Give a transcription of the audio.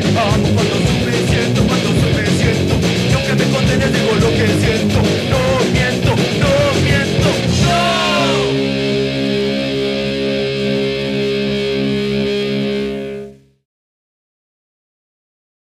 dije amo cuando